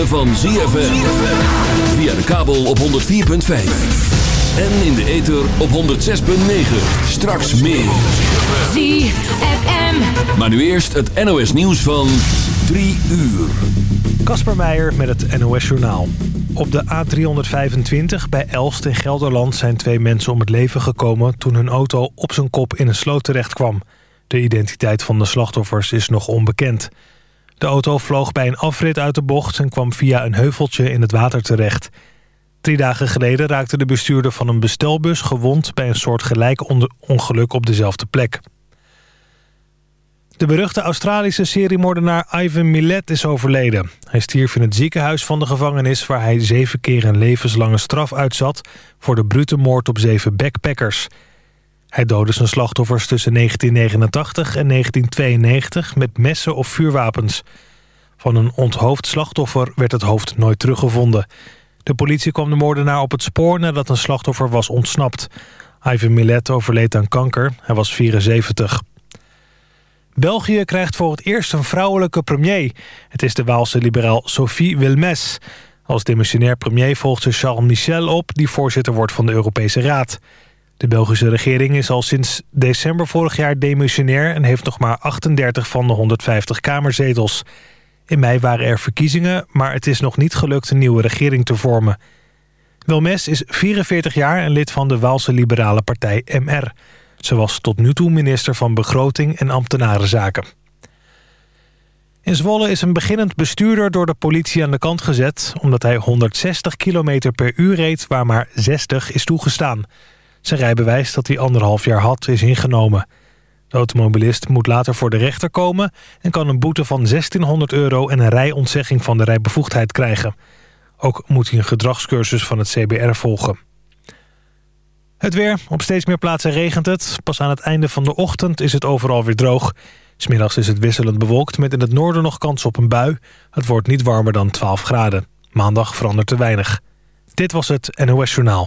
ritme van ZFM. Via de kabel op 104.5. En in de ether op 106.9. Straks meer. ZFM. Maar nu eerst het NOS nieuws van 3 uur. Kasper Meijer met het NOS Journaal. Op de A325 bij Elst in Gelderland zijn twee mensen om het leven gekomen... toen hun auto op zijn kop in een sloot terecht kwam. De identiteit van de slachtoffers is nog onbekend. De auto vloog bij een afrit uit de bocht en kwam via een heuveltje in het water terecht. Drie dagen geleden raakte de bestuurder van een bestelbus gewond... bij een soort gelijk ongeluk op dezelfde plek. De beruchte Australische seriemoordenaar Ivan Millet is overleden. Hij stierf in het ziekenhuis van de gevangenis... waar hij zeven keer een levenslange straf uitzat... voor de brute moord op zeven backpackers. Hij doodde zijn slachtoffers tussen 1989 en 1992 met messen of vuurwapens. Van een onthoofd slachtoffer werd het hoofd nooit teruggevonden. De politie kwam de moordenaar op het spoor nadat een slachtoffer was ontsnapt. Ivan Millet overleed aan kanker. Hij was 74. België krijgt voor het eerst een vrouwelijke premier. Het is de Waalse liberaal Sophie Wilmes. Als demissionair premier volgt ze Charles Michel op... die voorzitter wordt van de Europese Raad. De Belgische regering is al sinds december vorig jaar demissionair... en heeft nog maar 38 van de 150 kamerzetels. In mei waren er verkiezingen, maar het is nog niet gelukt... een nieuwe regering te vormen. Wilmes is 44 jaar en lid van de Waalse liberale partij MR... Ze was tot nu toe minister van Begroting en Ambtenarenzaken. In Zwolle is een beginnend bestuurder door de politie aan de kant gezet... omdat hij 160 km per uur reed waar maar 60 is toegestaan. Zijn rijbewijs dat hij anderhalf jaar had is ingenomen. De automobilist moet later voor de rechter komen... en kan een boete van 1600 euro en een rijontzegging van de rijbevoegdheid krijgen. Ook moet hij een gedragscursus van het CBR volgen. Het weer. Op steeds meer plaatsen regent het. Pas aan het einde van de ochtend is het overal weer droog. Smiddags is het wisselend bewolkt met in het noorden nog kans op een bui. Het wordt niet warmer dan 12 graden. Maandag verandert te weinig. Dit was het NOS Journaal.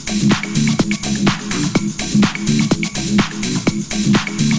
Thank you.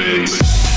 bass.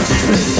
Just